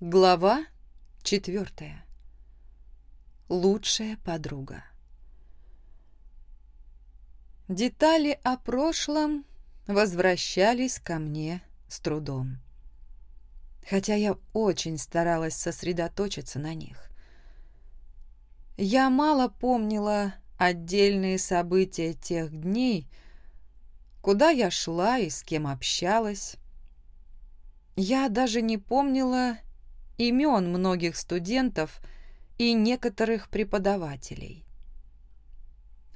Глава четвертая. Лучшая подруга. Детали о прошлом возвращались ко мне с трудом. Хотя я очень старалась сосредоточиться на них. Я мало помнила отдельные события тех дней, куда я шла и с кем общалась. Я даже не помнила имен многих студентов и некоторых преподавателей.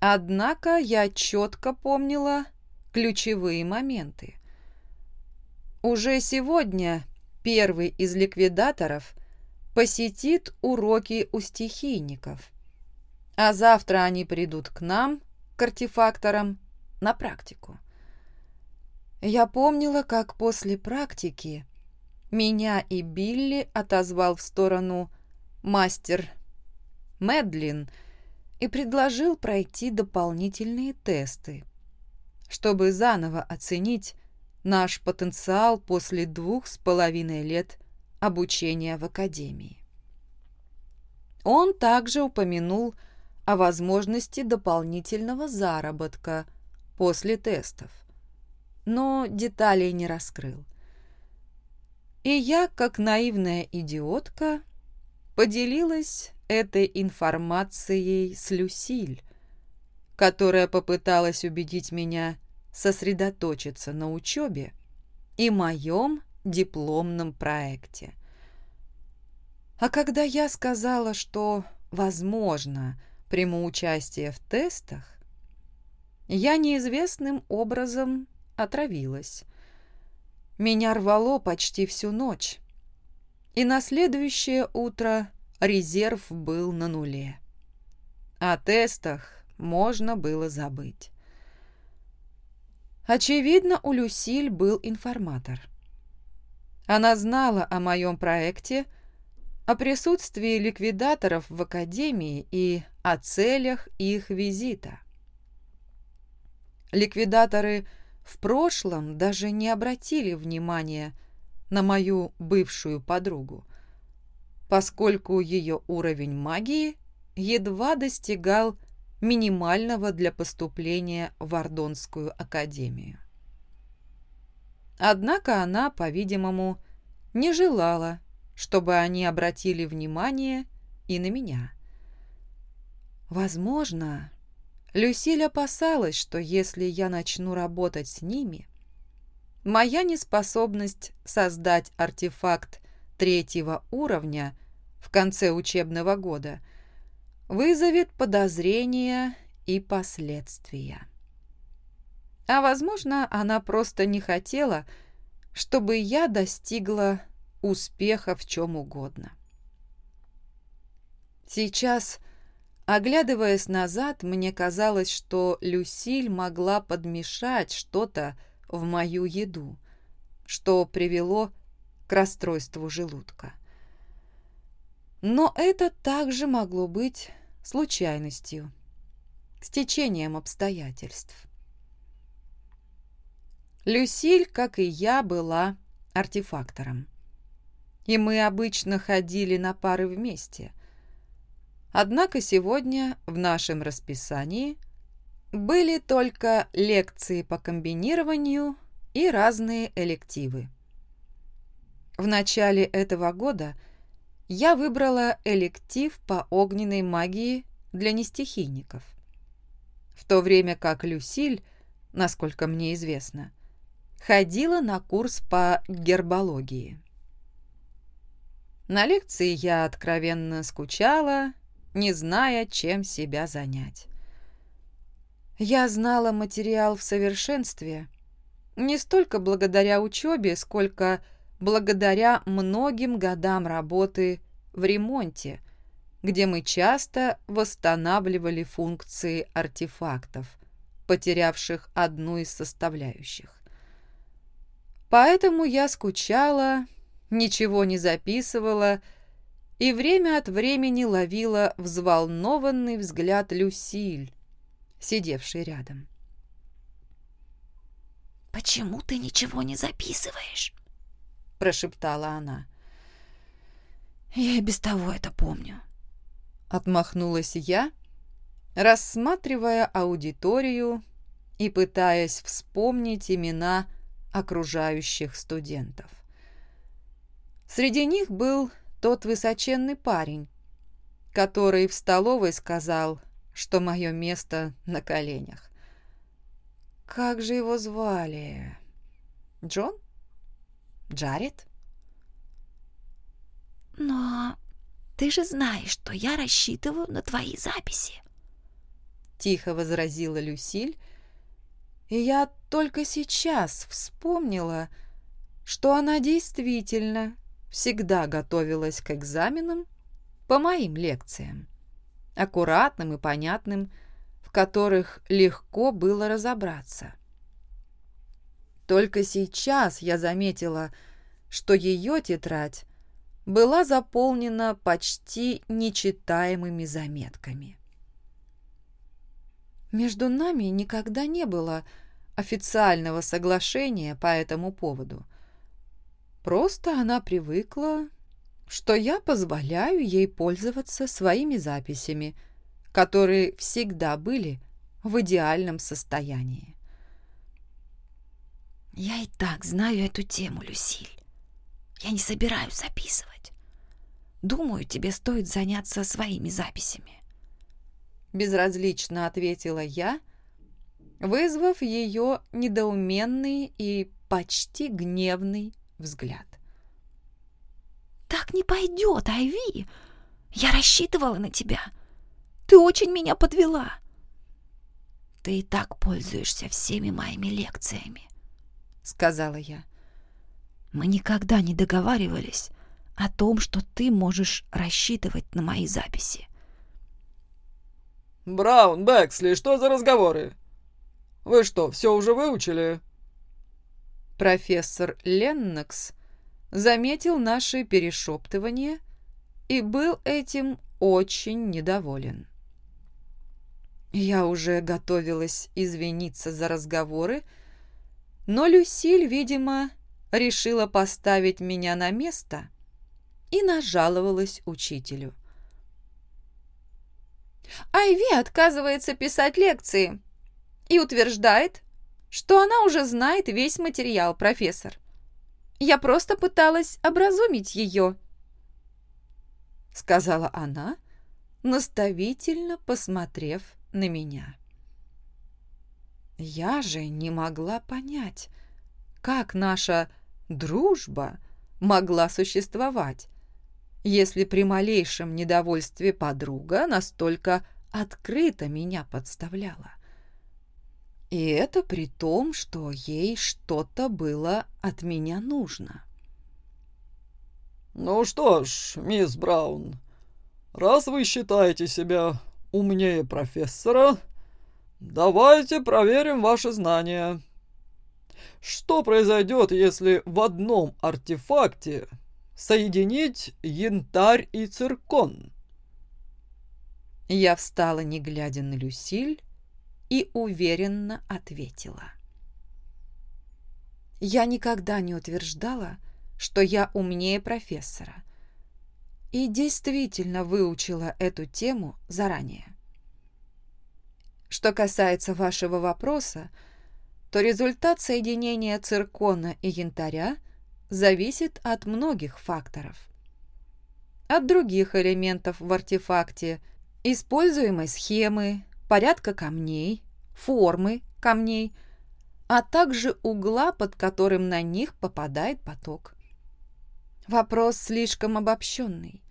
Однако я четко помнила ключевые моменты. Уже сегодня первый из ликвидаторов посетит уроки у стихийников, а завтра они придут к нам, к артефакторам, на практику. Я помнила, как после практики меня и Билли отозвал в сторону мастер Медлин и предложил пройти дополнительные тесты, чтобы заново оценить наш потенциал после двух с половиной лет обучения в академии. Он также упомянул о возможности дополнительного заработка после тестов, но деталей не раскрыл. И я, как наивная идиотка, поделилась этой информацией с Люсиль, которая попыталась убедить меня сосредоточиться на учебе и моем дипломном проекте. А когда я сказала, что, возможно, приму участие в тестах, я неизвестным образом отравилась. Меня рвало почти всю ночь, и на следующее утро резерв был на нуле. О тестах можно было забыть. Очевидно, у Люсиль был информатор. Она знала о моем проекте, о присутствии ликвидаторов в Академии и о целях их визита. Ликвидаторы – в прошлом даже не обратили внимания на мою бывшую подругу, поскольку ее уровень магии едва достигал минимального для поступления в Ордонскую академию. Однако она, по-видимому, не желала, чтобы они обратили внимание и на меня. Возможно, Люсиль опасалась, что если я начну работать с ними, моя неспособность создать артефакт третьего уровня в конце учебного года вызовет подозрения и последствия. А возможно, она просто не хотела, чтобы я достигла успеха в чем угодно. Сейчас Оглядываясь назад, мне казалось, что Люсиль могла подмешать что-то в мою еду, что привело к расстройству желудка. Но это также могло быть случайностью, стечением обстоятельств. Люсиль, как и я, была артефактором. И мы обычно ходили на пары вместе. Однако сегодня в нашем расписании были только лекции по комбинированию и разные элективы. В начале этого года я выбрала электив по огненной магии для нестихийников, в то время как Люсиль, насколько мне известно, ходила на курс по гербологии. На лекции я откровенно скучала не зная, чем себя занять. Я знала материал в совершенстве, не столько благодаря учебе, сколько благодаря многим годам работы в ремонте, где мы часто восстанавливали функции артефактов, потерявших одну из составляющих. Поэтому я скучала, ничего не записывала и время от времени ловила взволнованный взгляд Люсиль, сидевшей рядом. «Почему ты ничего не записываешь?» – прошептала она. Я и без того это помню. Отмахнулась я, рассматривая аудиторию и пытаясь вспомнить имена окружающих студентов. Среди них был тот высоченный парень, который в столовой сказал, что мое место на коленях. Как же его звали? Джон? Джаред? Но ты же знаешь, что я рассчитываю на твои записи. Тихо возразила Люсиль, и я только сейчас вспомнила, что она действительно всегда готовилась к экзаменам по моим лекциям, аккуратным и понятным, в которых легко было разобраться. Только сейчас я заметила, что ее тетрадь была заполнена почти нечитаемыми заметками. Между нами никогда не было официального соглашения по этому поводу. Просто она привыкла, что я позволяю ей пользоваться своими записями, которые всегда были в идеальном состоянии. Я и так знаю эту тему, Люсиль. Я не собираюсь записывать. Думаю, тебе стоит заняться своими записями. Безразлично ответила я, вызвав ее недоуменный и почти гневный взгляд. «Так не пойдет, Айви! Я рассчитывала на тебя. Ты очень меня подвела. Ты и так пользуешься всеми моими лекциями сказала я. Мы никогда не договаривались о том, что ты можешь рассчитывать на мои записи. Браун, Бэксли, что за разговоры? Вы что, все уже выучили? Профессор Леннокс заметил наши перешептывания и был этим очень недоволен. Я уже готовилась извиниться за разговоры, но Люсиль, видимо, решила поставить меня на место и нажаловалась учителю. Айви отказывается писать лекции и утверждает, что она уже знает весь материал, профессор. Я просто пыталась образумить ее, сказала она, наставительно посмотрев на меня. Я же не могла понять, как наша дружба могла существовать, если при малейшем недовольстве подруга настолько открыто меня подставляла. И это при том, что ей что-то было от меня нужно. «Ну что ж, мисс Браун, раз вы считаете себя умнее профессора, Давайте проверим ваши знания. Что произойдет, если в одном артефакте соединить янтарь и циркон? Я встала, не глядя на Люсиль, и уверенно ответила. Я никогда не утверждала, что я умнее профессора, и действительно выучила эту тему заранее. Что касается вашего вопроса, то результат соединения циркона и янтаря зависит от многих факторов. От других элементов в артефакте, используемой схемы, порядка камней, формы камней, а также угла, под которым на них попадает поток. Вопрос слишком обобщенный.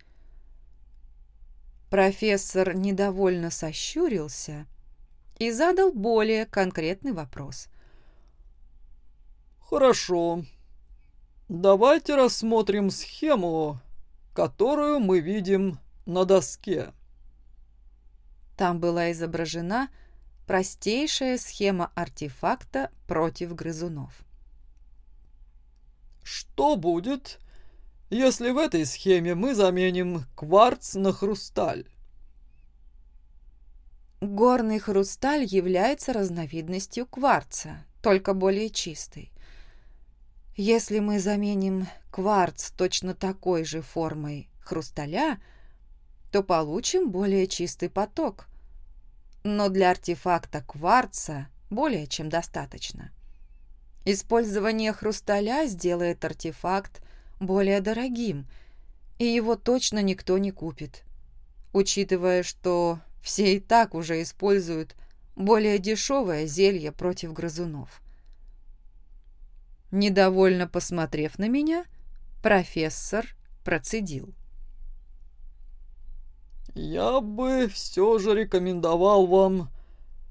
Профессор недовольно сощурился и задал более конкретный вопрос. «Хорошо. Давайте рассмотрим схему, которую мы видим на доске». Там была изображена простейшая схема артефакта против грызунов. Что будет, если в этой схеме мы заменим кварц на хрусталь? Горный хрусталь является разновидностью кварца, только более чистый. Если мы заменим кварц точно такой же формой хрусталя, то получим более чистый поток. Но для артефакта кварца более чем достаточно. Использование хрусталя сделает артефакт более дорогим, и его точно никто не купит, учитывая, что все и так уже используют более дешевое зелье против грызунов. Недовольно посмотрев на меня, профессор процедил. «Я бы все же рекомендовал вам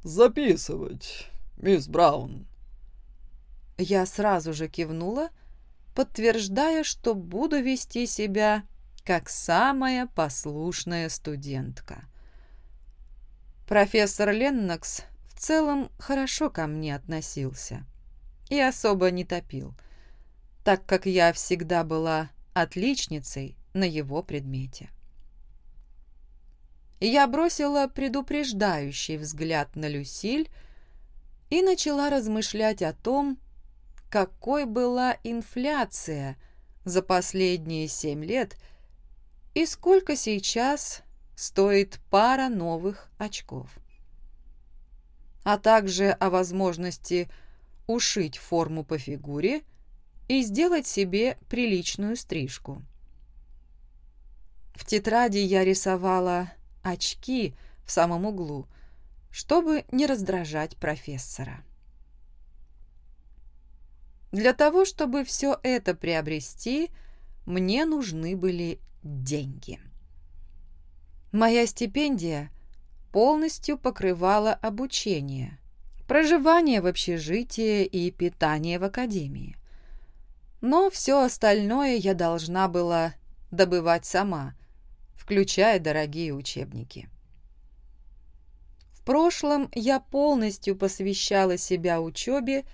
записывать, мисс Браун». Я сразу же кивнула, подтверждая, что буду вести себя как самая послушная студентка. Профессор Леннокс в целом хорошо ко мне относился и особо не топил, так как я всегда была отличницей на его предмете. Я бросила предупреждающий взгляд на Люсиль и начала размышлять о том, какой была инфляция за последние семь лет и сколько сейчас стоит пара новых очков. А также о возможности ушить форму по фигуре и сделать себе приличную стрижку. В тетради я рисовала очки в самом углу, чтобы не раздражать профессора. Для того, чтобы все это приобрести, мне нужны были деньги. Моя стипендия полностью покрывала обучение, проживание в общежитии и питание в академии. Но все остальное я должна была добывать сама, включая дорогие учебники. В прошлом я полностью посвящала себя учебе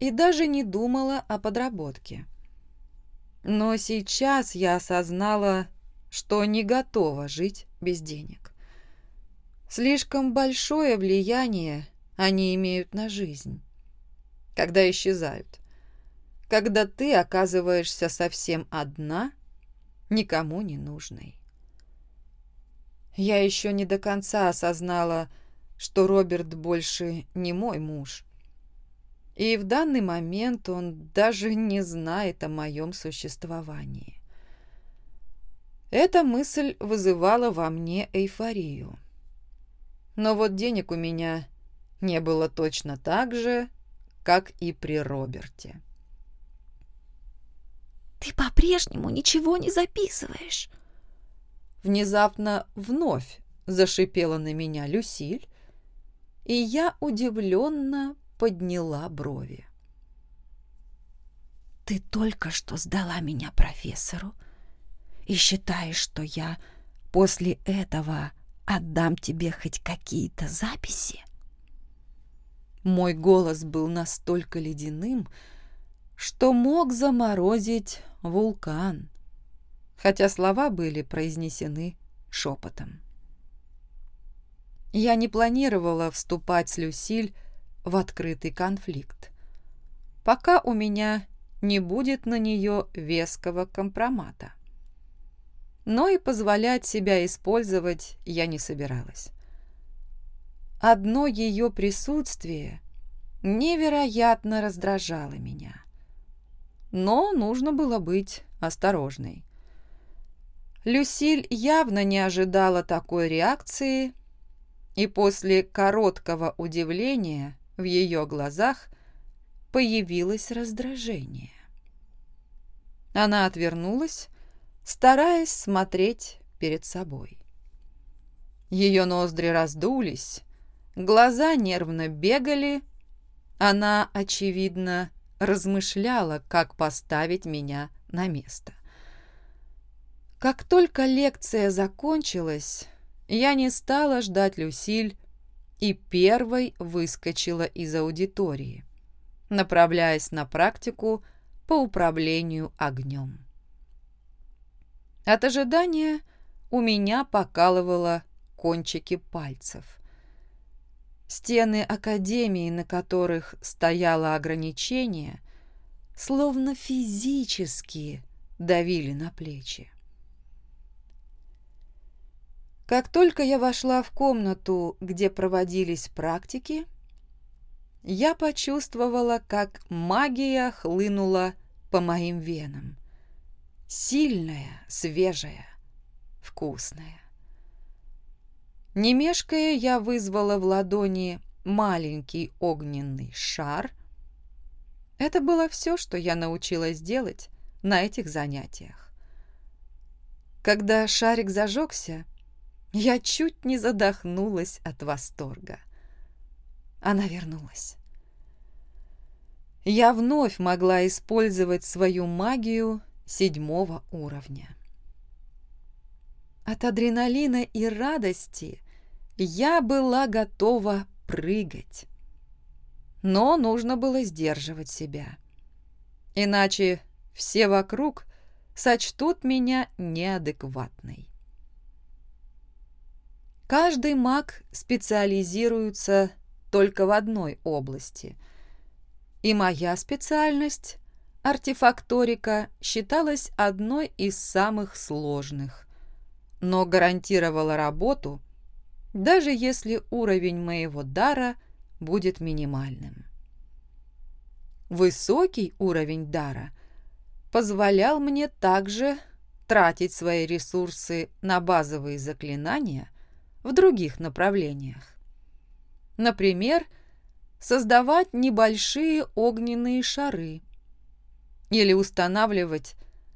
и даже не думала о подработке. Но сейчас я осознала, что не готова жить без денег. Слишком большое влияние они имеют на жизнь, когда исчезают. Когда ты оказываешься совсем одна, никому не нужной. Я еще не до конца осознала, что Роберт больше не мой муж. И в данный момент он даже не знает о моем существовании. Эта мысль вызывала во мне эйфорию. Но вот денег у меня не было точно так же, как и при Роберте. «Ты по-прежнему ничего не записываешь?» Внезапно вновь зашипела на меня Люсиль, и я удивленно подняла брови. «Ты только что сдала меня профессору и считаешь, что я после этого отдам тебе хоть какие-то записи?» Мой голос был настолько ледяным, что мог заморозить вулкан, хотя слова были произнесены шепотом. Я не планировала вступать с Люсиль в открытый конфликт, пока у меня не будет на нее веского компромата но и позволять себя использовать я не собиралась. Одно ее присутствие невероятно раздражало меня. Но нужно было быть осторожной. Люсиль явно не ожидала такой реакции, и после короткого удивления в ее глазах появилось раздражение. Она отвернулась, стараясь смотреть перед собой. Ее ноздри раздулись, глаза нервно бегали. Она, очевидно, размышляла, как поставить меня на место. Как только лекция закончилась, я не стала ждать Люсиль и первой выскочила из аудитории, направляясь на практику по управлению огнем. От ожидания у меня покалывало кончики пальцев. Стены академии, на которых стояло ограничение, словно физически давили на плечи. Как только я вошла в комнату, где проводились практики, я почувствовала, как магия хлынула по моим венам. Сильная, свежая, вкусная. Не мешкая, я вызвала в ладони маленький огненный шар. Это было все, что я научилась делать на этих занятиях. Когда шарик зажегся, я чуть не задохнулась от восторга. Она вернулась. Я вновь могла использовать свою магию седьмого уровня. От адреналина и радости я была готова прыгать. Но нужно было сдерживать себя. Иначе все вокруг сочтут меня неадекватной. Каждый маг специализируется только в одной области. И моя специальность, артефакторика, считалась одной из самых сложных, но гарантировала работу, даже если уровень моего дара будет минимальным. Высокий уровень дара позволял мне также тратить свои ресурсы на базовые заклинания – в других направлениях. Например, создавать небольшие огненные шары или устанавливать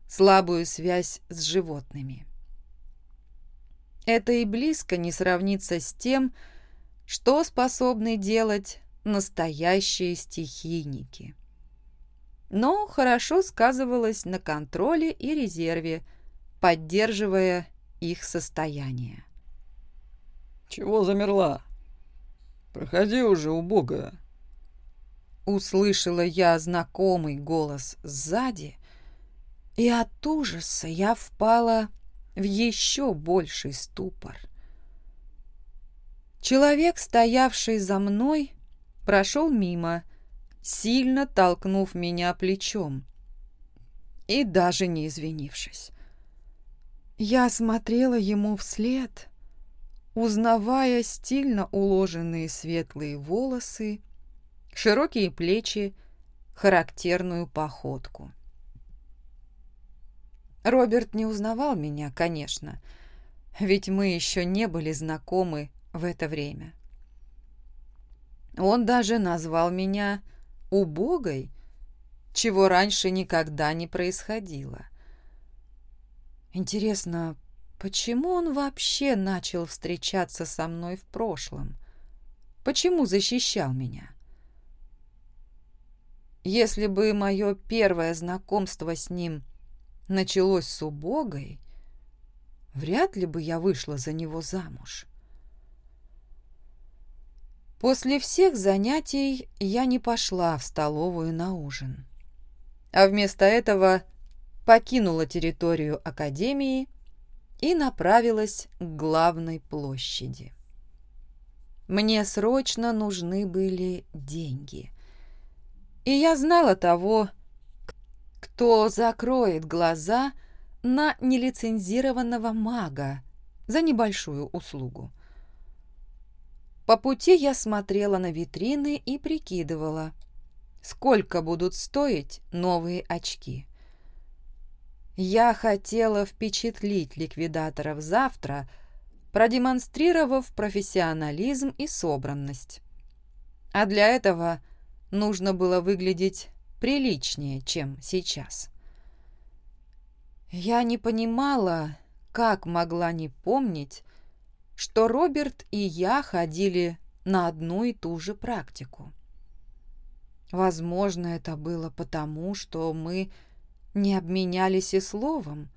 слабую связь с животными. Это и близко не сравнится с тем, что способны делать настоящие стихийники. Но хорошо сказывалось на контроле и резерве, поддерживая их состояние. «Чего замерла? Проходи уже, убогая!» Услышала я знакомый голос сзади, и от ужаса я впала в еще больший ступор. Человек, стоявший за мной, прошел мимо, сильно толкнув меня плечом и даже не извинившись. Я смотрела ему вслед, узнавая стильно уложенные светлые волосы, широкие плечи, характерную походку. Роберт не узнавал меня, конечно, ведь мы еще не были знакомы в это время. Он даже назвал меня убогой, чего раньше никогда не происходило. Интересно, Почему он вообще начал встречаться со мной в прошлом? Почему защищал меня? Если бы мое первое знакомство с ним началось с убогой, вряд ли бы я вышла за него замуж. После всех занятий я не пошла в столовую на ужин, а вместо этого покинула территорию академии и направилась к главной площади. Мне срочно нужны были деньги. И я знала того, кто закроет глаза на нелицензированного мага за небольшую услугу. По пути я смотрела на витрины и прикидывала, сколько будут стоить новые очки. Я хотела впечатлить ликвидаторов завтра, продемонстрировав профессионализм и собранность. А для этого нужно было выглядеть приличнее, чем сейчас. Я не понимала, как могла не помнить, что Роберт и я ходили на одну и ту же практику. Возможно, это было потому, что мы не обменялись и словом.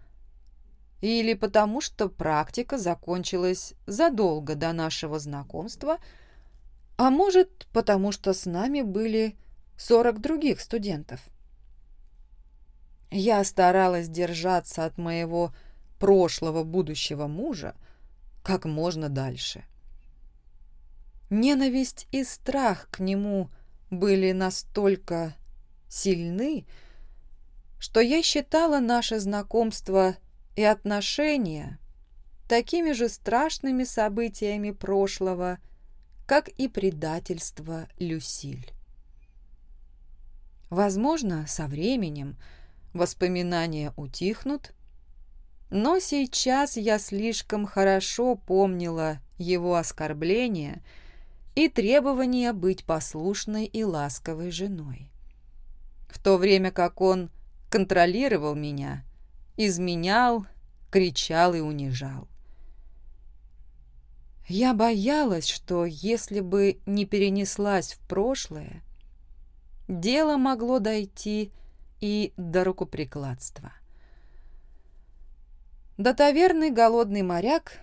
Или потому, что практика закончилась задолго до нашего знакомства, а может, потому что с нами были сорок других студентов. Я старалась держаться от моего прошлого будущего мужа как можно дальше. Ненависть и страх к нему были настолько сильны, что я считала наше знакомство и отношения такими же страшными событиями прошлого, как и предательство Люсиль. Возможно, со временем воспоминания утихнут, но сейчас я слишком хорошо помнила его оскорбления и требования быть послушной и ласковой женой. В то время как он контролировал меня, изменял, кричал и унижал. Я боялась, что если бы не перенеслась в прошлое, дело могло дойти и до рукоприкладства. До таверны «Голодный моряк»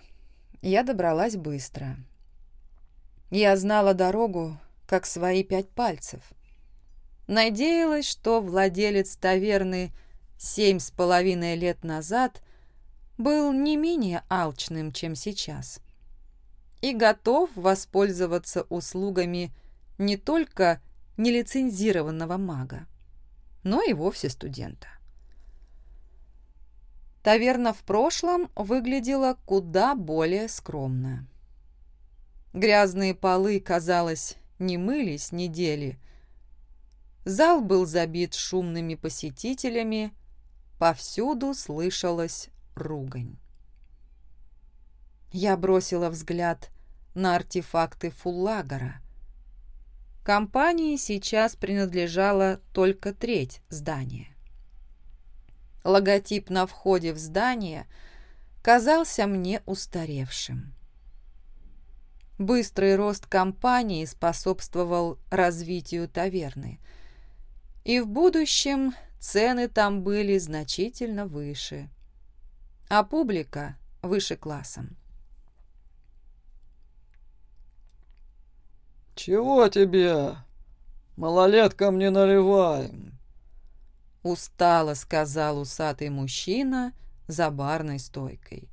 я добралась быстро. Я знала дорогу, как свои пять пальцев. Надеялась, что владелец таверны семь с половиной лет назад был не менее алчным, чем сейчас, и готов воспользоваться услугами не только нелицензированного мага, но и вовсе студента. Таверна в прошлом выглядела куда более скромно. Грязные полы, казалось, не мылись недели. Зал был забит шумными посетителями, повсюду слышалась ругань. Я бросила взгляд на артефакты Фуллагора. Компании сейчас принадлежала только треть здания. Логотип на входе в здание казался мне устаревшим. Быстрый рост компании способствовал развитию таверны, и в будущем цены там были значительно выше, а публика выше классом. «Чего тебе? Малолеткам не наливаем», устало сказал усатый мужчина за барной стойкой.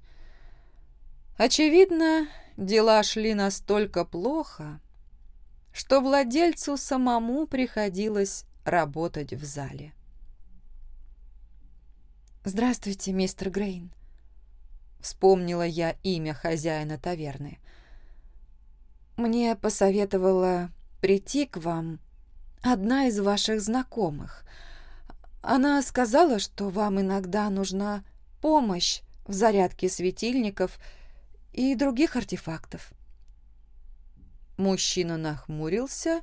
Очевидно, дела шли настолько плохо, что владельцу самому приходилось работать в зале. «Здравствуйте, мистер Грейн», — вспомнила я имя хозяина таверны. «Мне посоветовала прийти к вам одна из ваших знакомых — она сказала, что вам иногда нужна помощь в зарядке светильников и других артефактов. Мужчина нахмурился и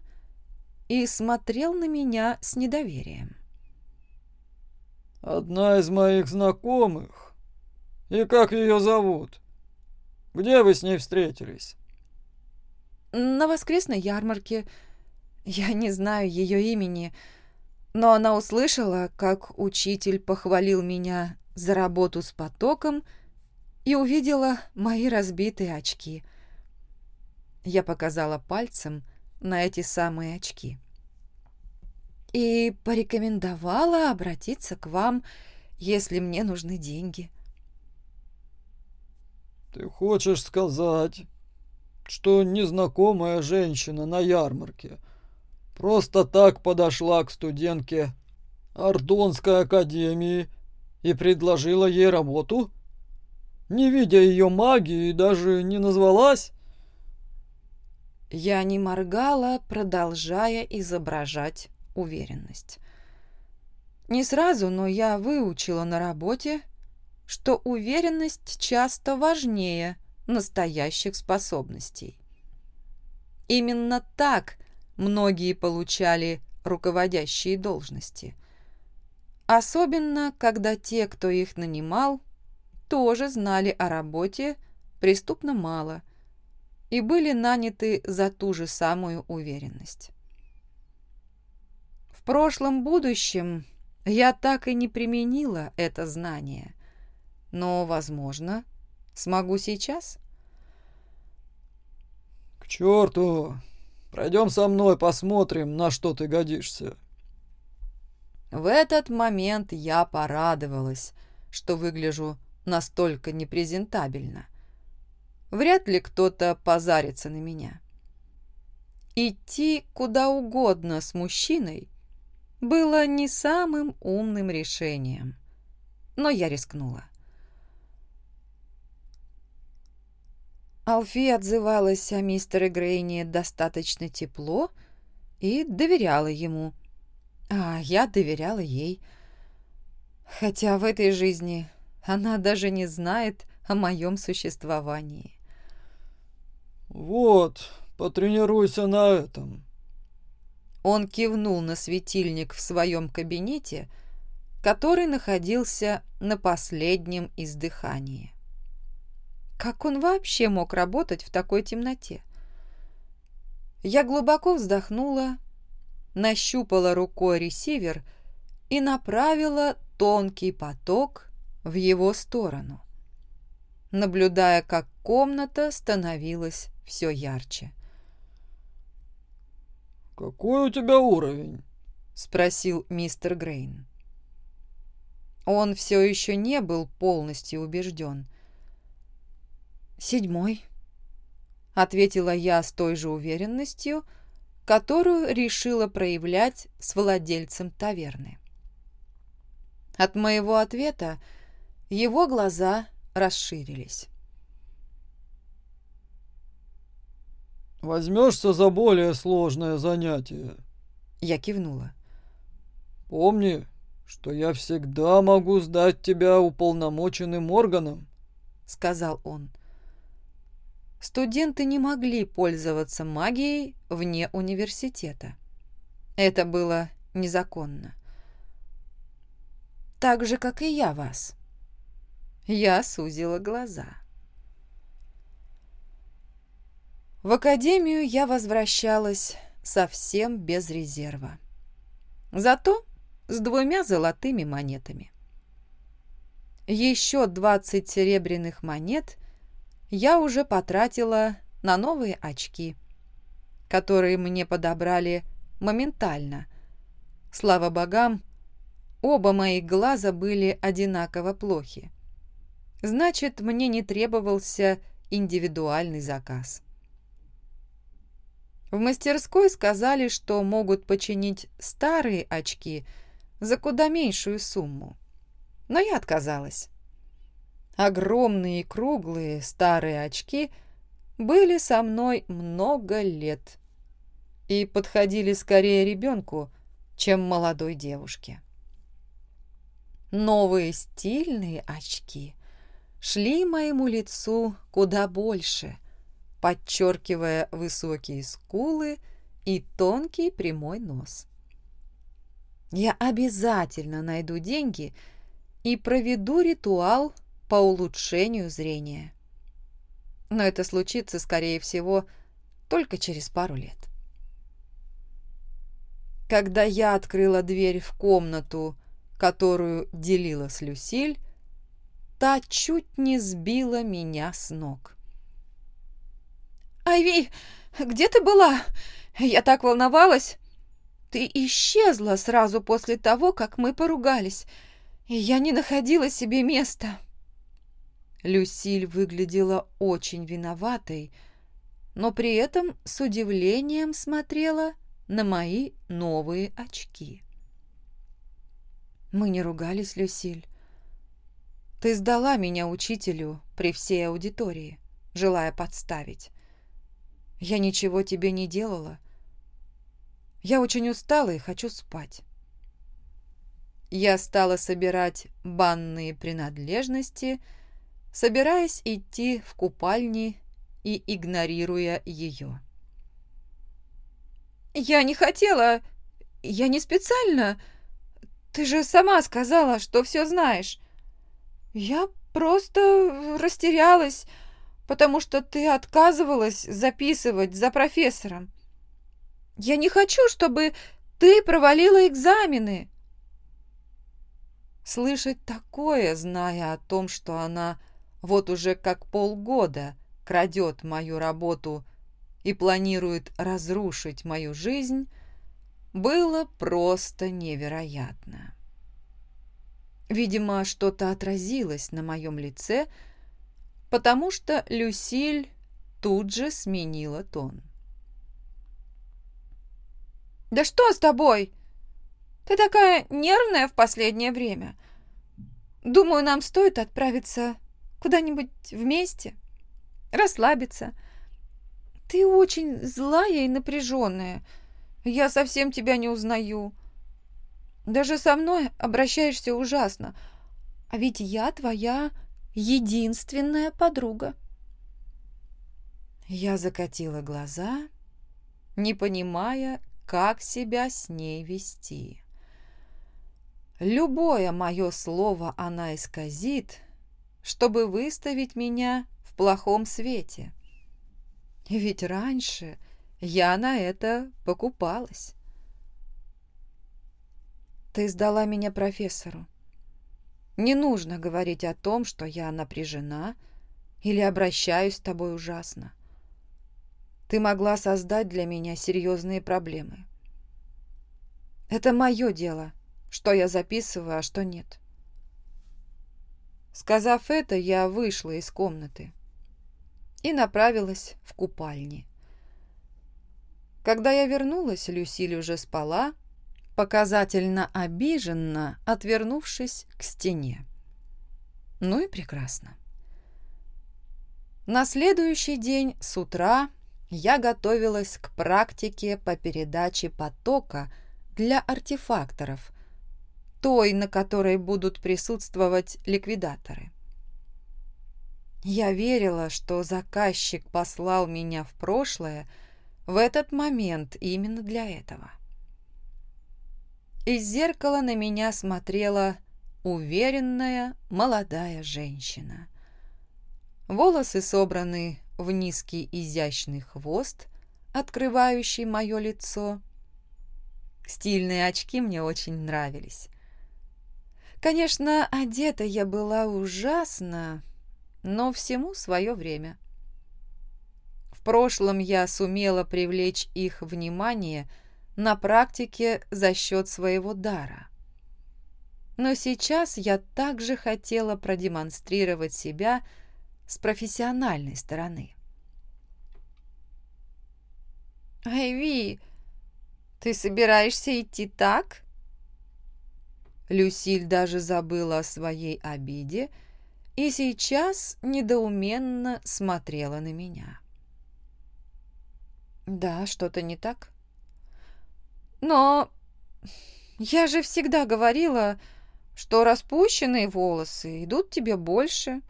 смотрел на меня с недоверием. «Одна из моих знакомых. И как ее зовут? Где вы с ней встретились?» «На воскресной ярмарке. Я не знаю ее имени» но она услышала, как учитель похвалил меня за работу с потоком и увидела мои разбитые очки. Я показала пальцем на эти самые очки. И порекомендовала обратиться к вам, если мне нужны деньги. «Ты хочешь сказать, что незнакомая женщина на ярмарке просто так подошла к студентке Ардонской академии и предложила ей работу? Не видя ее магии, даже не назвалась? Я не моргала, продолжая изображать уверенность. Не сразу, но я выучила на работе, что уверенность часто важнее настоящих способностей. Именно так многие получали руководящие должности. Особенно, когда те, кто их нанимал, тоже знали о работе преступно мало и были наняты за ту же самую уверенность. В прошлом будущем я так и не применила это знание, но, возможно, смогу сейчас. «К черту! Пройдем со мной, посмотрим, на что ты годишься». В этот момент я порадовалась, что выгляжу настолько непрезентабельно. Вряд ли кто-то позарится на меня. Идти куда угодно с мужчиной было не самым умным решением, но я рискнула. Алфи отзывалась о мистере Грейне достаточно тепло и доверяла ему, а я доверяла ей. Хотя в этой жизни она даже не знает о моем существовании. «Вот, потренируйся на этом». Он кивнул на светильник в своем кабинете, который находился на последнем издыхании. Как он вообще мог работать в такой темноте? Я глубоко вздохнула, нащупала рукой ресивер и направила тонкий поток в его сторону, наблюдая, как комната становилась все ярче. «Какой у тебя уровень?» — спросил мистер Грейн. Он все еще не был полностью убежден. «Седьмой», — ответила я с той же уверенностью, которую решила проявлять с владельцем таверны. От моего ответа его глаза расширились. «Возьмешься за более сложное занятие?» Я кивнула. «Помни, что я всегда могу сдать тебя уполномоченным органам», — сказал он. Студенты не могли пользоваться магией вне университета. Это было незаконно. Так же, как и я вас. Я сузила глаза. В академию я возвращалась совсем без резерва. Зато с двумя золотыми монетами. Еще двадцать серебряных монет я уже потратила на новые очки, которые мне подобрали моментально. Слава богам, оба моих глаза были одинаково плохи. Значит, мне не требовался индивидуальный заказ. В мастерской сказали, что могут починить старые очки за куда меньшую сумму. Но я отказалась. Огромные круглые старые очки были со мной много лет и подходили скорее ребенку, чем молодой девушке. Новые стильные очки шли моему лицу куда больше – подчеркивая высокие скулы и тонкий прямой нос. Я обязательно найду деньги и проведу ритуал по улучшению зрения. Но это случится, скорее всего, только через пару лет. Когда я открыла дверь в комнату, которую делила с Люсиль, та чуть не сбила меня с ног. «Айви, где ты была? Я так волновалась. Ты исчезла сразу после того, как мы поругались, и я не находила себе места». Люсиль выглядела очень виноватой, но при этом с удивлением смотрела на мои новые очки. Мы не ругались, Люсиль. Ты сдала меня учителю при всей аудитории, желая подставить. Я ничего тебе не делала. Я очень устала и хочу спать. Я стала собирать банные принадлежности, собираясь идти в купальни и игнорируя ее. «Я не хотела. Я не специально. Ты же сама сказала, что все знаешь. Я просто растерялась потому что ты отказывалась записывать за профессором. Я не хочу, чтобы ты провалила экзамены. Слышать такое, зная о том, что она вот уже как полгода крадет мою работу и планирует разрушить мою жизнь, было просто невероятно. Видимо, что-то отразилось на моем лице, потому что Люсиль тут же сменила тон. «Да что с тобой? Ты такая нервная в последнее время. Думаю, нам стоит отправиться куда-нибудь вместе. расслабиться. Ты очень злая и напряженная. Я совсем тебя не узнаю. Даже со мной обращаешься ужасно. А ведь я твоя единственная подруга. Я закатила глаза, не понимая, как себя с ней вести. Любое мое слово она исказит, чтобы выставить меня в плохом свете. Ведь раньше я на это покупалась. Ты сдала меня профессору. Не нужно говорить о том, что я напряжена или обращаюсь с тобой ужасно. Ты могла создать для меня серьезные проблемы. Это мое дело, что я записываю, а что нет. Сказав это, я вышла из комнаты и направилась в купальни. Когда я вернулась, Люсиль уже спала, показательно обиженно отвернувшись к стене. Ну и прекрасно. На следующий день с утра я готовилась к практике по передаче потока для артефакторов, той, на которой будут присутствовать ликвидаторы. Я верила, что заказчик послал меня в прошлое в этот момент именно для этого. Из зеркала на меня смотрела уверенная молодая женщина. Волосы собраны в низкий изящный хвост, открывающий мое лицо. Стильные очки мне очень нравились. Конечно, одета я была ужасно, но всему свое время. В прошлом я сумела привлечь их внимание – на практике за счет своего дара. Но сейчас я также хотела продемонстрировать себя с профессиональной стороны. «Айви, ты собираешься идти так?» Люсиль даже забыла о своей обиде и сейчас недоуменно смотрела на меня. «Да, что-то не так?» Но я же всегда говорила, что распущенные волосы идут тебе больше.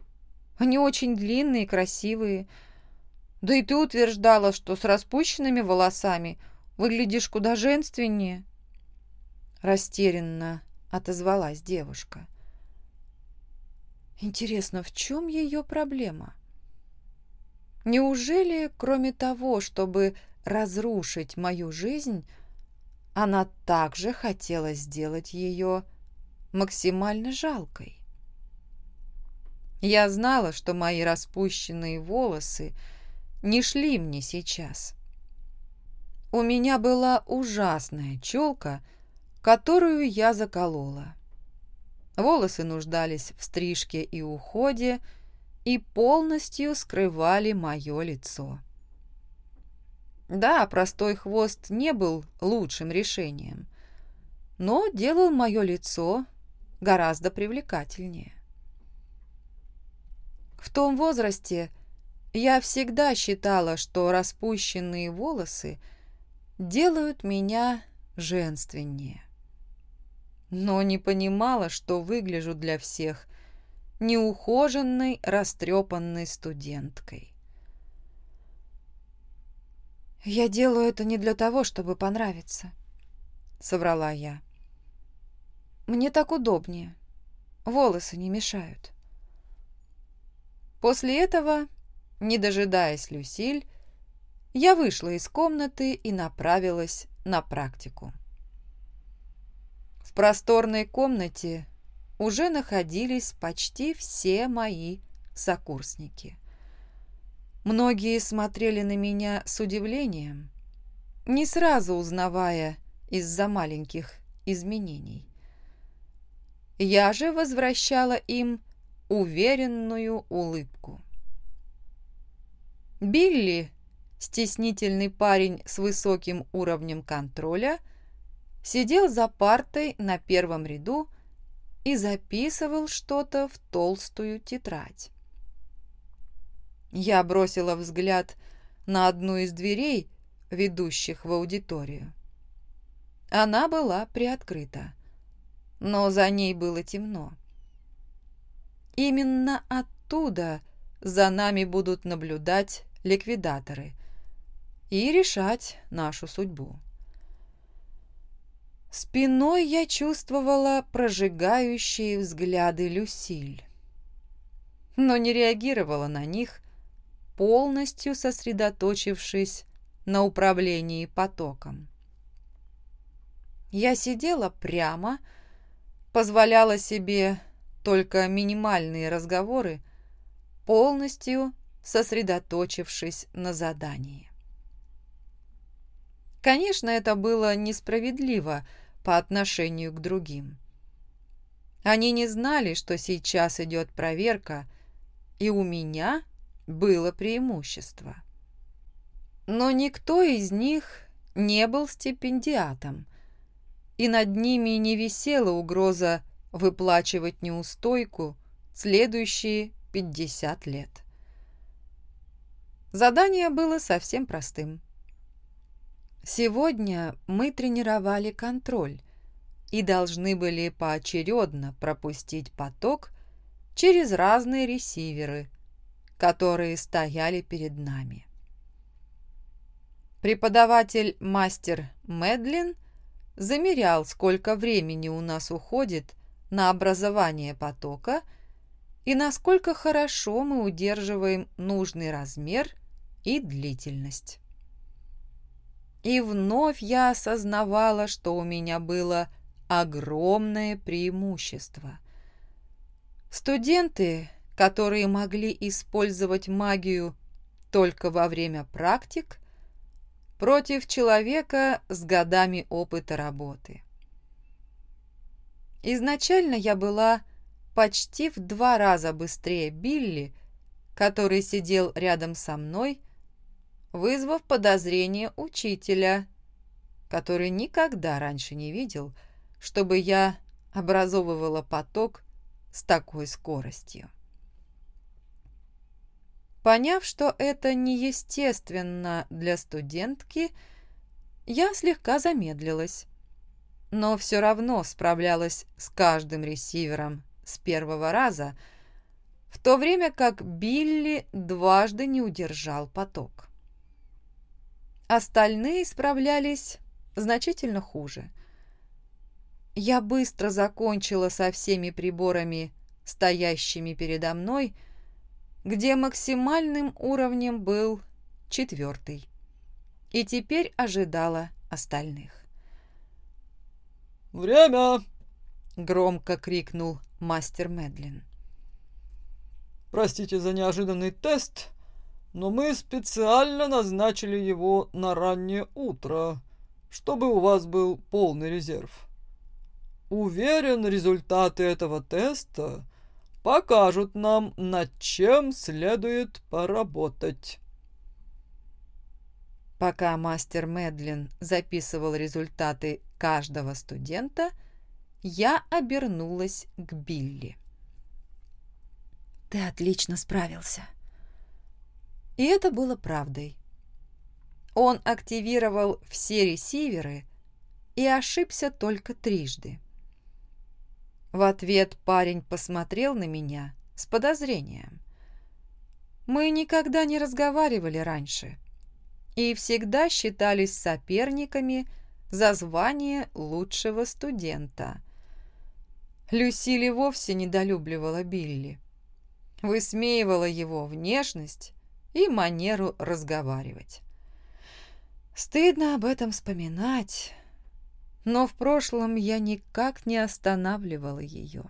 Они очень длинные и красивые. Да и ты утверждала, что с распущенными волосами выглядишь куда женственнее. Растерянно отозвалась девушка. Интересно, в чем ее проблема? Неужели, кроме того, чтобы разрушить мою жизнь, она также хотела сделать ее максимально жалкой. Я знала, что мои распущенные волосы не шли мне сейчас. У меня была ужасная челка, которую я заколола. Волосы нуждались в стрижке и уходе и полностью скрывали мое лицо. Да, простой хвост не был лучшим решением, но делал мое лицо гораздо привлекательнее. В том возрасте я всегда считала, что распущенные волосы делают меня женственнее. Но не понимала, что выгляжу для всех неухоженной, растрепанной студенткой. «Я делаю это не для того, чтобы понравиться», — соврала я. «Мне так удобнее. Волосы не мешают». После этого, не дожидаясь Люсиль, я вышла из комнаты и направилась на практику. В просторной комнате уже находились почти все мои сокурсники. Многие смотрели на меня с удивлением, не сразу узнавая из-за маленьких изменений. Я же возвращала им уверенную улыбку. Билли, стеснительный парень с высоким уровнем контроля, сидел за партой на первом ряду и записывал что-то в толстую тетрадь. Я бросила взгляд на одну из дверей, ведущих в аудиторию. Она была приоткрыта, но за ней было темно. Именно оттуда за нами будут наблюдать ликвидаторы и решать нашу судьбу. Спиной я чувствовала прожигающие взгляды Люсиль, но не реагировала на них, полностью сосредоточившись на управлении потоком. Я сидела прямо, позволяла себе только минимальные разговоры, полностью сосредоточившись на задании. Конечно, это было несправедливо по отношению к другим. Они не знали, что сейчас идет проверка, и у меня было преимущество. Но никто из них не был стипендиатом, и над ними не висела угроза выплачивать неустойку следующие 50 лет. Задание было совсем простым. Сегодня мы тренировали контроль и должны были поочередно пропустить поток через разные ресиверы, которые стояли перед нами. Преподаватель мастер Медлин замерял, сколько времени у нас уходит на образование потока и насколько хорошо мы удерживаем нужный размер и длительность. И вновь я осознавала, что у меня было огромное преимущество. Студенты, которые могли использовать магию только во время практик, против человека с годами опыта работы. Изначально я была почти в два раза быстрее Билли, который сидел рядом со мной вызвав подозрение учителя, который никогда раньше не видел, чтобы я образовывала поток с такой скоростью. Поняв, что это неестественно для студентки, я слегка замедлилась, но все равно справлялась с каждым ресивером с первого раза, в то время как Билли дважды не удержал поток. Остальные справлялись значительно хуже. Я быстро закончила со всеми приборами, стоящими передо мной, где максимальным уровнем был четвертый, и теперь ожидала остальных. «Время!» — громко крикнул мастер Медлин. «Простите за неожиданный тест, но мы специально назначили его на раннее утро, чтобы у вас был полный резерв. Уверен, результаты этого теста покажут нам, над чем следует поработать. Пока мастер Медлин записывал результаты каждого студента, я обернулась к Билли. «Ты отлично справился», и это было правдой. Он активировал все ресиверы и ошибся только трижды. В ответ парень посмотрел на меня с подозрением. Мы никогда не разговаривали раньше и всегда считались соперниками за звание лучшего студента. Люсили вовсе недолюбливала Билли, высмеивала его внешность и манеру разговаривать. Стыдно об этом вспоминать, но в прошлом я никак не останавливала ее,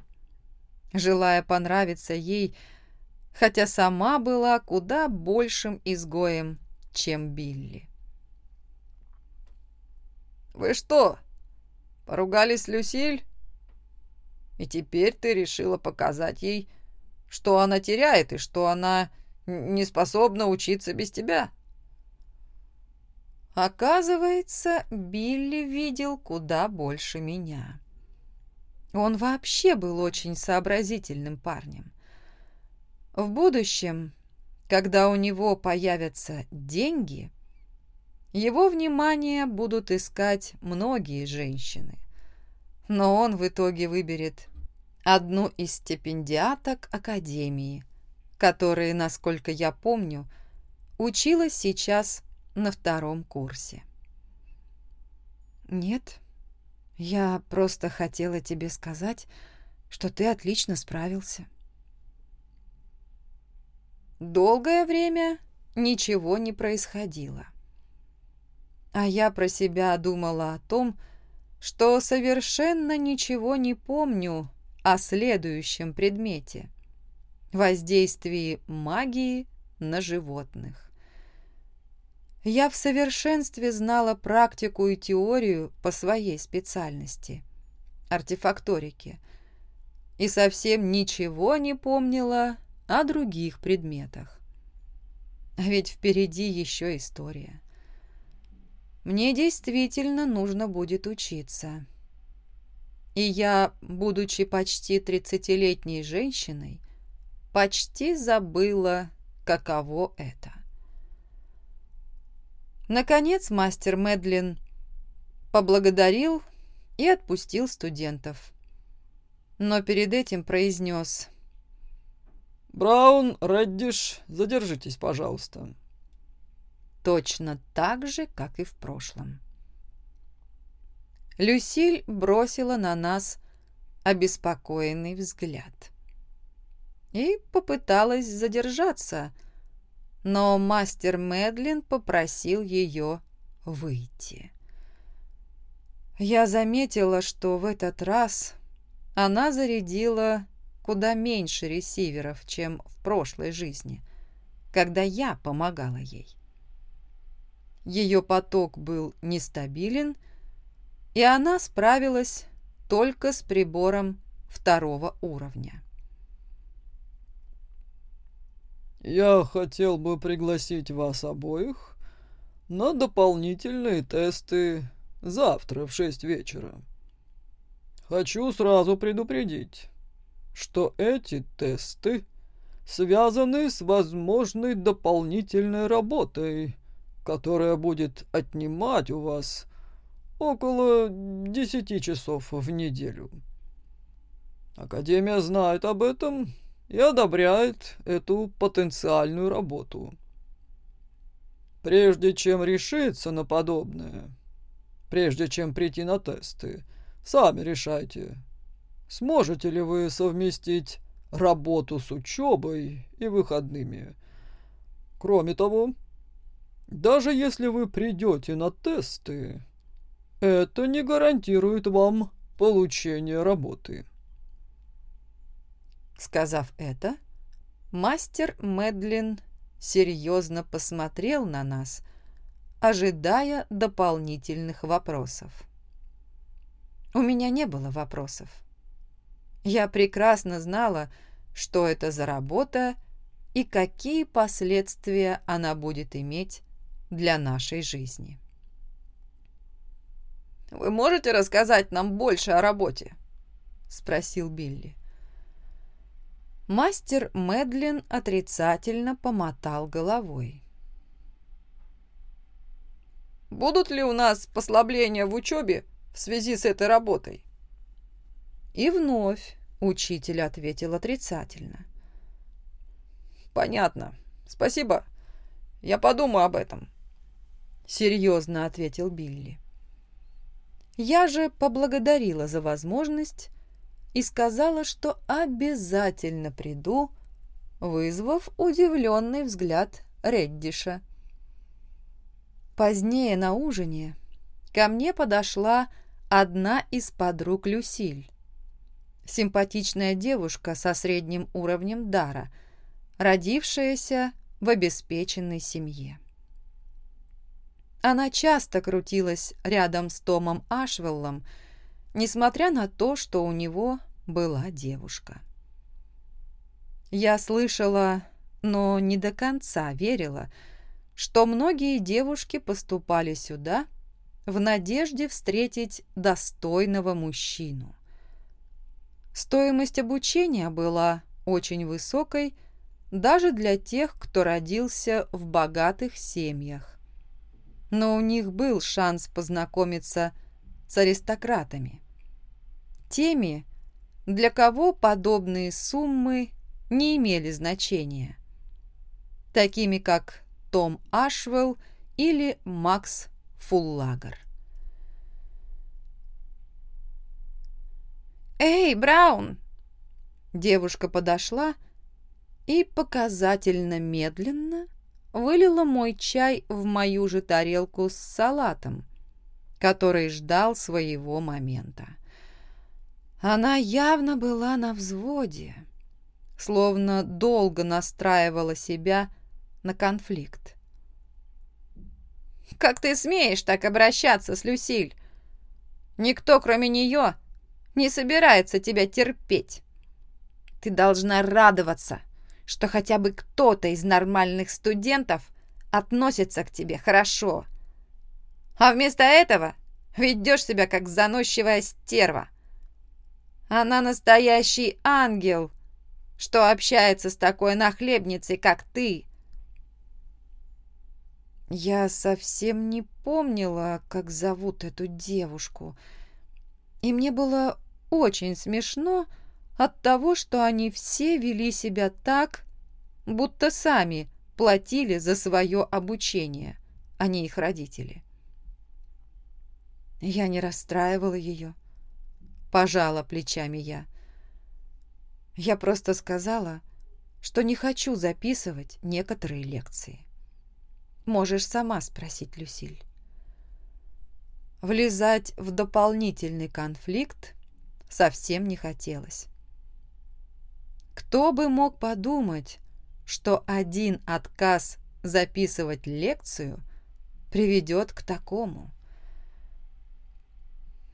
желая понравиться ей, хотя сама была куда большим изгоем, чем Билли. «Вы что, поругались Люсиль? И теперь ты решила показать ей, что она теряет и что она не способна учиться без тебя. Оказывается, Билли видел куда больше меня. Он вообще был очень сообразительным парнем. В будущем, когда у него появятся деньги, его внимание будут искать многие женщины. Но он в итоге выберет одну из стипендиаток Академии, которые, насколько я помню, училась сейчас на втором курсе. «Нет, я просто хотела тебе сказать, что ты отлично справился». Долгое время ничего не происходило. А я про себя думала о том, что совершенно ничего не помню о следующем предмете – воздействии магии на животных. Я в совершенстве знала практику и теорию по своей специальности – артефакторике, и совсем ничего не помнила о других предметах. Ведь впереди еще история. Мне действительно нужно будет учиться. И я, будучи почти тридцатилетней женщиной, почти забыла, каково это. Наконец мастер Медлин поблагодарил и отпустил студентов. Но перед этим произнес «Браун, Реддиш, задержитесь, пожалуйста». Точно так же, как и в прошлом. Люсиль бросила на нас обеспокоенный взгляд и попыталась задержаться, но мастер Медлин попросил ее выйти. Я заметила, что в этот раз она зарядила куда меньше ресиверов, чем в прошлой жизни, когда я помогала ей. Ее поток был нестабилен, и она справилась только с прибором второго уровня. «Я хотел бы пригласить вас обоих на дополнительные тесты завтра в шесть вечера. Хочу сразу предупредить, что эти тесты связаны с возможной дополнительной работой, которая будет отнимать у вас около десяти часов в неделю. Академия знает об этом и одобряет эту потенциальную работу. Прежде чем решиться на подобное, прежде чем прийти на тесты, сами решайте, сможете ли вы совместить работу с учебой и выходными. Кроме того, даже если вы придете на тесты, это не гарантирует вам получение работы. Сказав это, мастер Медлин серьезно посмотрел на нас, ожидая дополнительных вопросов. У меня не было вопросов. Я прекрасно знала, что это за работа и какие последствия она будет иметь для нашей жизни. «Вы можете рассказать нам больше о работе?» — спросил Билли. Мастер Медлин отрицательно помотал головой. «Будут ли у нас послабления в учебе в связи с этой работой?» И вновь учитель ответил отрицательно. «Понятно. Спасибо. Я подумаю об этом», — серьезно ответил Билли. Я же поблагодарила за возможность и сказала, что обязательно приду, вызвав удивленный взгляд Реддиша. Позднее на ужине ко мне подошла одна из подруг Люсиль. Симпатичная девушка со средним уровнем дара, родившаяся в обеспеченной семье. Она часто крутилась рядом с Томом Ашвеллом, несмотря на то, что у него была девушка. Я слышала, но не до конца верила, что многие девушки поступали сюда в надежде встретить достойного мужчину. Стоимость обучения была очень высокой, даже для тех, кто родился в богатых семьях. Но у них был шанс познакомиться с аристократами. Теми, для кого подобные суммы не имели значения. Такими как Том Ашвелл или Макс Фуллагер. «Эй, Браун!» Девушка подошла и показательно медленно вылила мой чай в мою же тарелку с салатом, который ждал своего момента. Она явно была на взводе, словно долго настраивала себя на конфликт. «Как ты смеешь так обращаться с Люсиль? Никто, кроме нее, не собирается тебя терпеть. Ты должна радоваться, что хотя бы кто-то из нормальных студентов относится к тебе хорошо. А вместо этого ведешь себя как заносчивая стерва. Она настоящий ангел, что общается с такой нахлебницей, как ты. Я совсем не помнила, как зовут эту девушку, и мне было очень смешно от того, что они все вели себя так, будто сами платили за свое обучение, а не их родители. Я не расстраивала ее. Пожала плечами я. Я просто сказала, что не хочу записывать некоторые лекции. Можешь сама спросить, Люсиль. Влезать в дополнительный конфликт совсем не хотелось. Кто бы мог подумать, что один отказ записывать лекцию приведет к такому?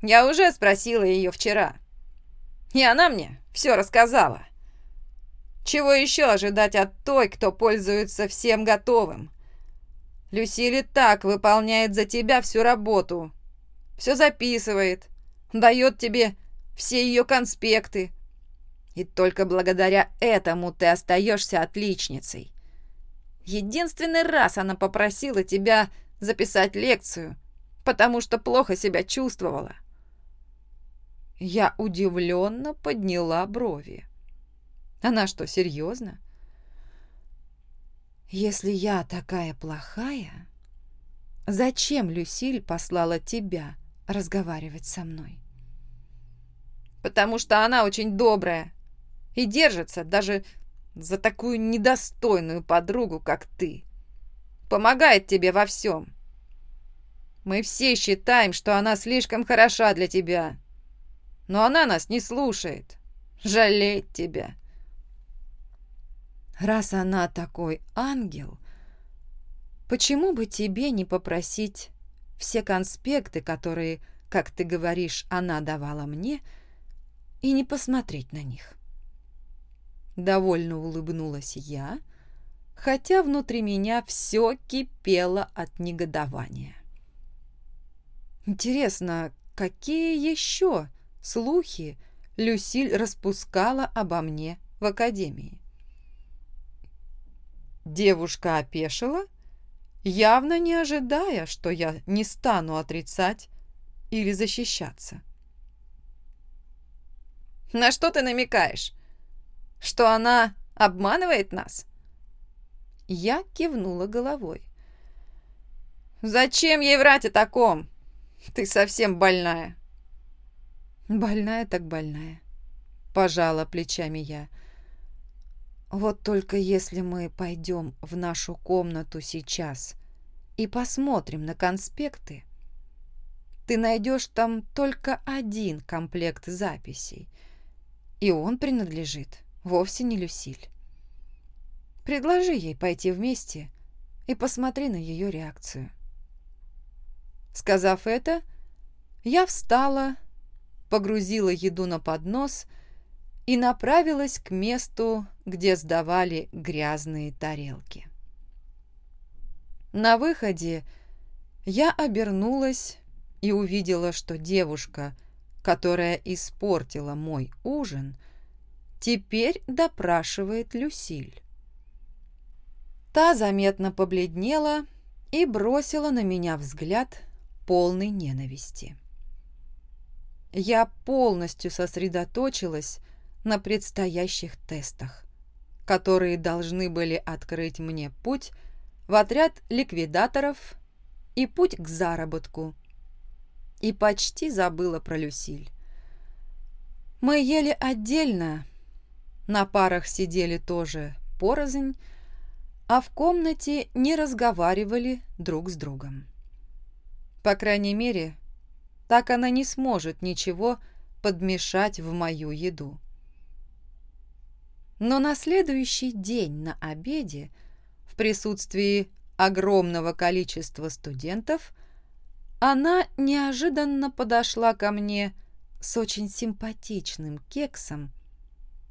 Я уже спросила ее вчера, и она мне все рассказала. Чего еще ожидать от той, кто пользуется всем готовым? Люсили так выполняет за тебя всю работу. Все записывает, дает тебе все ее конспекты. И только благодаря этому ты остаешься отличницей. Единственный раз она попросила тебя записать лекцию, потому что плохо себя чувствовала. Я удивленно подняла брови. Она что, серьезно? Если я такая плохая, зачем Люсиль послала тебя разговаривать со мной? потому что она очень добрая и держится даже за такую недостойную подругу, как ты. Помогает тебе во всем. Мы все считаем, что она слишком хороша для тебя, но она нас не слушает, жалеет тебя. Раз она такой ангел, почему бы тебе не попросить все конспекты, которые, как ты говоришь, она давала мне, — и не посмотреть на них. Довольно улыбнулась я, хотя внутри меня все кипело от негодования. Интересно, какие еще слухи Люсиль распускала обо мне в академии? Девушка опешила, явно не ожидая, что я не стану отрицать или защищаться. На что ты намекаешь? Что она обманывает нас?» Я кивнула головой. «Зачем ей врать о таком? Ты совсем больная». «Больная так больная», — пожала плечами я. «Вот только если мы пойдем в нашу комнату сейчас и посмотрим на конспекты, ты найдешь там только один комплект записей — и он принадлежит вовсе не Люсиль. Предложи ей пойти вместе и посмотри на ее реакцию. Сказав это, я встала, погрузила еду на поднос и направилась к месту, где сдавали грязные тарелки. На выходе я обернулась и увидела, что девушка, которая испортила мой ужин, теперь допрашивает Люсиль. Та заметно побледнела и бросила на меня взгляд полный ненависти. Я полностью сосредоточилась на предстоящих тестах, которые должны были открыть мне путь в отряд ликвидаторов и путь к заработку. И почти забыла про Люсиль. Мы ели отдельно, на парах сидели тоже порознь, а в комнате не разговаривали друг с другом. По крайней мере, так она не сможет ничего подмешать в мою еду. Но на следующий день на обеде, в присутствии огромного количества студентов, она неожиданно подошла ко мне с очень симпатичным кексом,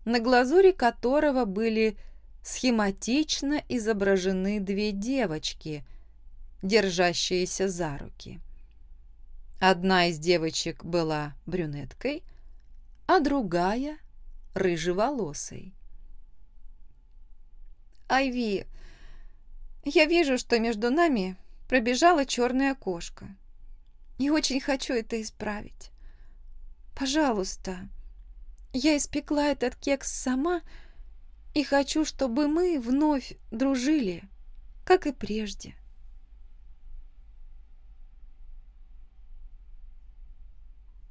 на глазури которого были схематично изображены две девочки, держащиеся за руки. Одна из девочек была брюнеткой, а другая — рыжеволосой. «Айви, я вижу, что между нами пробежала черная кошка. И очень хочу это исправить. Пожалуйста, я испекла этот кекс сама и хочу, чтобы мы вновь дружили, как и прежде.